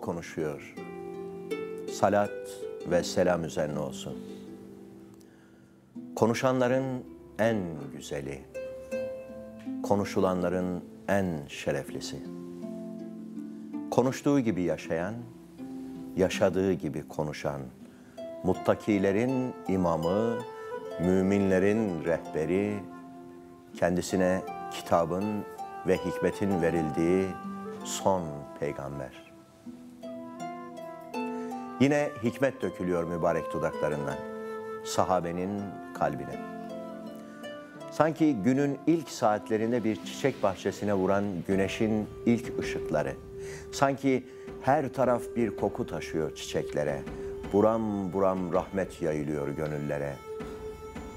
Konuşuyor. Salat ve selam üzerine olsun. Konuşanların en güzeli, konuşulanların en şereflisi. Konuştuğu gibi yaşayan, yaşadığı gibi konuşan, muttakilerin imamı, müminlerin rehberi, kendisine kitabın ve hikmetin verildiği son peygamber. Yine hikmet dökülüyor mübarek dudaklarından, sahabenin kalbine. Sanki günün ilk saatlerinde bir çiçek bahçesine vuran güneşin ilk ışıkları. Sanki her taraf bir koku taşıyor çiçeklere. Buram buram rahmet yayılıyor gönüllere.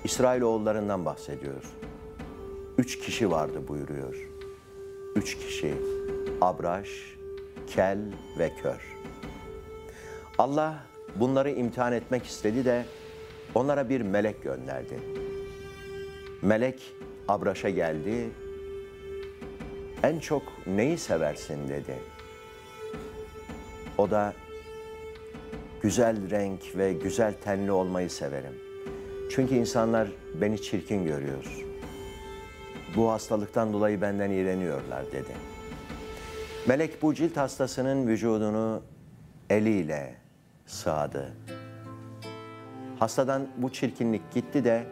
İsrailoğullarından bahsediyor. Üç kişi vardı buyuruyor. Üç kişi, Abraş, Kel ve Kör. Allah bunları imtihan etmek istedi de onlara bir melek gönderdi. Melek Abraş'a geldi. En çok neyi seversin dedi. O da güzel renk ve güzel tenli olmayı severim. Çünkü insanlar beni çirkin görüyor. Bu hastalıktan dolayı benden iğreniyorlar dedi. Melek bu cilt hastasının vücudunu eliyle sağdı. Hastadan bu çirkinlik gitti de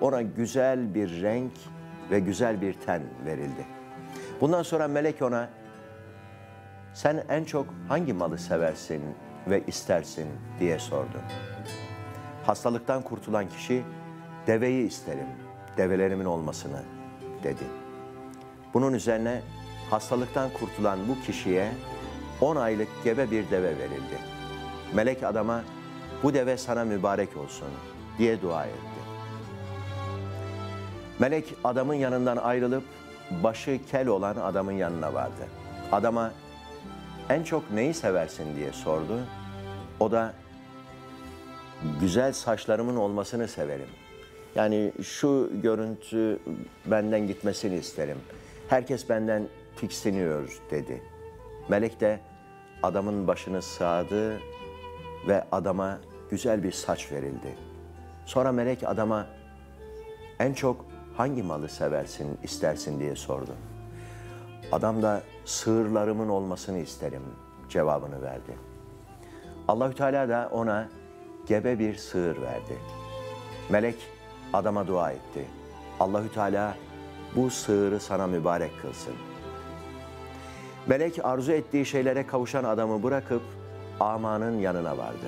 ona güzel bir renk ve güzel bir ten verildi. Bundan sonra melek ona sen en çok hangi malı seversin ve istersin diye sordu. Hastalıktan kurtulan kişi deveyi isterim, develerimin olmasını dedi. Bunun üzerine hastalıktan kurtulan bu kişiye 10 aylık gebe bir deve verildi. Melek adama bu deve sana mübarek olsun diye dua etti. Melek adamın yanından ayrılıp başı kel olan adamın yanına vardı. Adama en çok neyi seversin diye sordu. O da güzel saçlarımın olmasını severim. Yani şu görüntü benden gitmesini isterim. Herkes benden tiksiniyor dedi. Melek de adamın başını sağdı ve adama güzel bir saç verildi. Sonra melek adama en çok hangi malı seversin, istersin diye sordu. Adam da sığırlarımın olmasını isterim cevabını verdi. Allahü Teala da ona gebe bir sığır verdi. Melek adama dua etti. Allahü Teala bu sığırı sana mübarek kılsın. Melek arzu ettiği şeylere kavuşan adamı bırakıp amanın yanına vardı.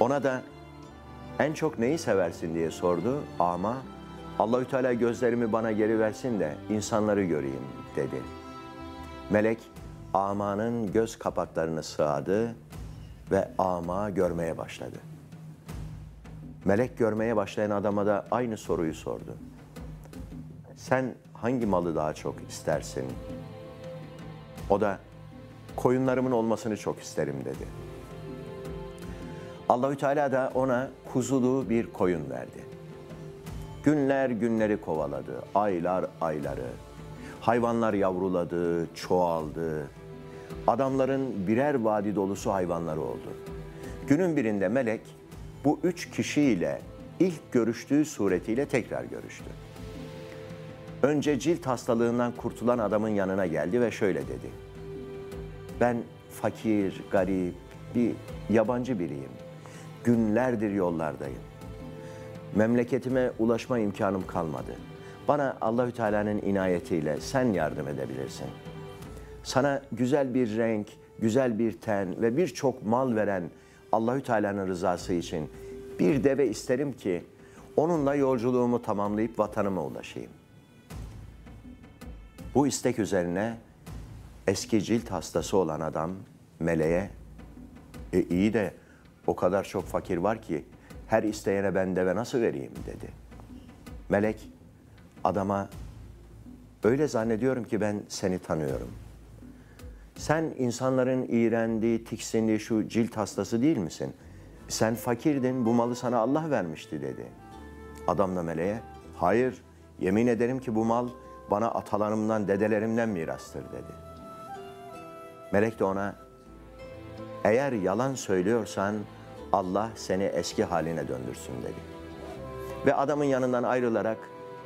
Ona da en çok neyi seversin diye sordu. Ama Allahü Teala gözlerimi bana geri versin de insanları göreyim dedi. Melek amanın göz kapaklarını sığadı ve ama görmeye başladı. Melek görmeye başlayan adama da aynı soruyu sordu. Sen hangi malı daha çok istersin? O da koyunlarımın olmasını çok isterim dedi. Allahü Teala da ona kuzulu bir koyun verdi. Günler günleri kovaladı, aylar ayları. Hayvanlar yavruladı, çoğaldı. Adamların birer vadi dolusu hayvanları oldu. Günün birinde melek bu üç kişiyle ilk görüştüğü suretiyle tekrar görüştü. Önce cilt hastalığından kurtulan adamın yanına geldi ve şöyle dedi. Ben fakir, garip, bir yabancı biriyim. Günlerdir yollardayım. Memleketime ulaşma imkanım kalmadı. Bana Allahü Teala'nın inayetiyle sen yardım edebilirsin. Sana güzel bir renk, güzel bir ten ve birçok mal veren Allahü Teala'nın rızası için bir deve isterim ki onunla yolculuğumu tamamlayıp vatanıma ulaşayım. Bu istek üzerine eski cilt hastası olan adam meleğe e iyi de o kadar çok fakir var ki her isteyene ben deve nasıl vereyim dedi. Melek adama öyle zannediyorum ki ben seni tanıyorum. Sen insanların iğrendiği, tiksindiği şu cilt hastası değil misin? Sen fakirdin, bu malı sana Allah vermişti dedi. Adam da meleğe, hayır yemin ederim ki bu mal bana atalarımdan, dedelerimden mirastır dedi. Melek de ona, Eğer yalan söylüyorsan Allah seni eski haline döndürsün dedi. Ve adamın yanından ayrılarak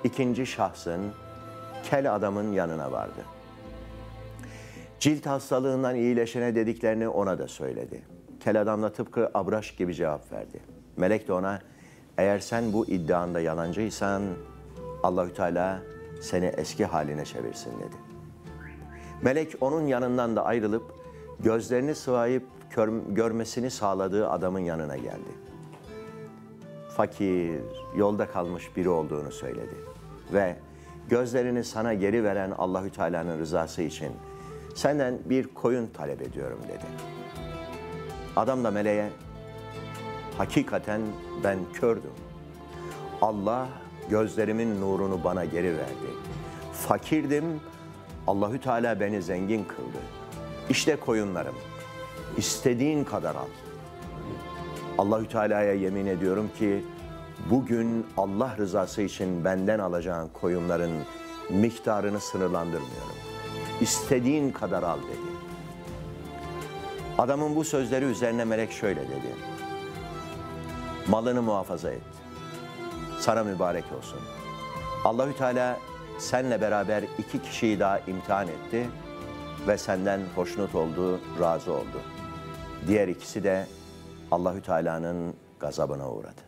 ikinci şahsın kel adamın yanına vardı. Cilt hastalığından iyileşene dediklerini ona da söyledi. Kel adam da tıpkı Abraş gibi cevap verdi. Melek de ona eğer sen bu iddianda yalancıysan Allahü Teala seni eski haline çevirsin dedi. Melek onun yanından da ayrılıp gözlerini sıvayıp kör- görmesini sağladığı adamın yanına geldi. Fakir, yolda kalmış biri olduğunu söyledi ve gözlerini sana geri veren Allahü Teala'nın rızası için senden bir koyun talep ediyorum dedi. Adam da meleğe hakikaten ben kördüm. Allah gözlerimin nurunu bana geri verdi. Fakirdim, Allahü Teala beni zengin kıldı. İşte koyunlarım. İstediğin kadar al. Allahü Teala'ya yemin ediyorum ki bugün Allah rızası için benden alacağın koyunların miktarını sınırlandırmıyorum. İstediğin kadar al dedi. Adamın bu sözleri üzerine melek şöyle dedi. Malını muhafaza et. Sana mübarek olsun. Allahü Teala senle beraber iki kişiyi daha imtihan etti ve senden hoşnut oldu, razı oldu. Diğer ikisi de Allahü Teala'nın gazabına uğradı.